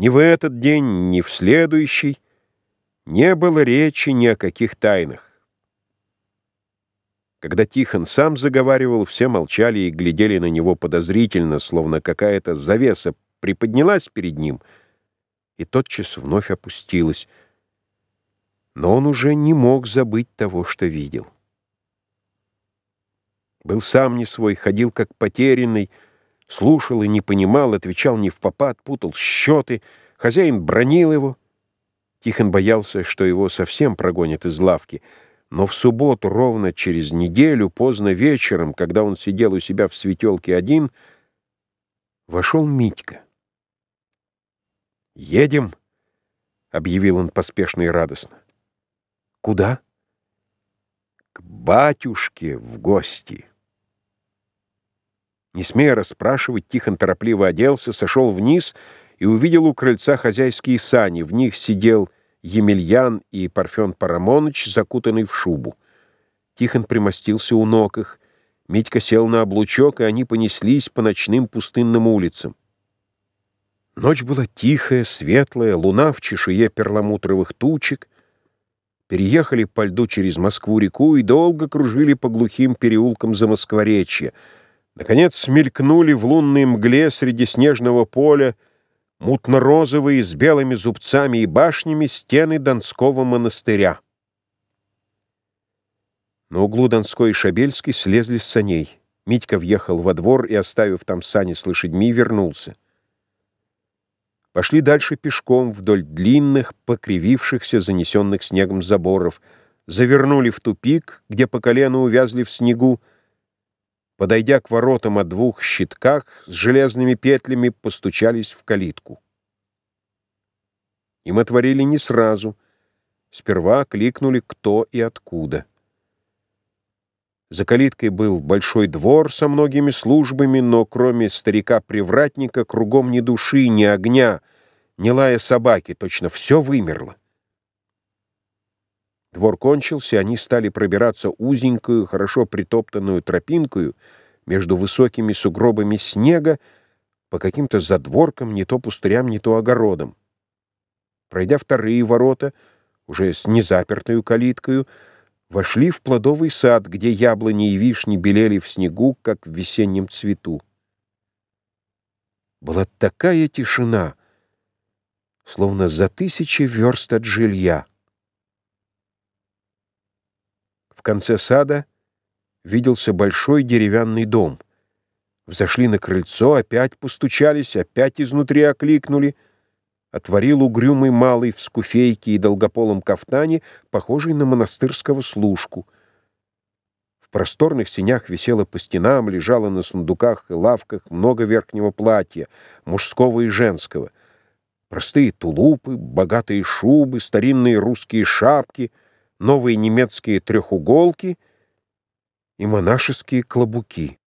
Ни в этот день, ни в следующий не было речи ни о каких тайнах. Когда Тихон сам заговаривал, все молчали и глядели на него подозрительно, словно какая-то завеса приподнялась перед ним и тотчас вновь опустилась. Но он уже не мог забыть того, что видел. Был сам не свой, ходил как потерянный, слушал и не понимал, отвечал не в попад, путал счеты, хозяин бронил его. Тихон боялся, что его совсем прогонят из лавки, но в субботу, ровно через неделю, поздно вечером, когда он сидел у себя в светелке один, вошел Митька. «Едем», — объявил он поспешно и радостно. «Куда?» «К батюшке в гости». Не смея расспрашивать, Тихон торопливо оделся, сошел вниз и увидел у крыльца хозяйские сани. В них сидел Емельян и Парфен Парамоныч, закутанный в шубу. Тихон примостился у ног их. Митька сел на облучок, и они понеслись по ночным пустынным улицам. Ночь была тихая, светлая, луна в чешуе перламутровых тучек. Переехали по льду через Москву-реку и долго кружили по глухим переулкам за Москворечье — Наконец смелькнули в лунной мгле среди снежного поля мутно-розовые с белыми зубцами и башнями стены Донского монастыря. На углу Донской и Шабельской слезли с саней. Митька въехал во двор и, оставив там сани с лошадьми, вернулся. Пошли дальше пешком вдоль длинных, покривившихся, занесенных снегом заборов, завернули в тупик, где по колено увязли в снегу, подойдя к воротам о двух щитках с железными петлями, постучались в калитку. Им отворили не сразу. Сперва кликнули кто и откуда. За калиткой был большой двор со многими службами, но кроме старика-привратника кругом ни души, ни огня, ни лая собаки, точно все вымерло. Двор кончился, они стали пробираться узенькую, хорошо притоптанную тропинкою между высокими сугробами снега по каким-то задворкам, не то пустырям, не то огородам. Пройдя вторые ворота, уже с незапертою калиткою, вошли в плодовый сад, где яблони и вишни белели в снегу, как в весеннем цвету. Была такая тишина, словно за тысячи верст от жилья. В конце сада виделся большой деревянный дом. Взошли на крыльцо, опять постучались, опять изнутри окликнули. Отворил угрюмый малый в скуфейке и долгополом кафтане, похожий на монастырского служку. В просторных синях висело по стенам, лежало на сундуках и лавках много верхнего платья, мужского и женского. Простые тулупы, богатые шубы, старинные русские шапки — новые немецкие трехуголки и монашеские клобуки.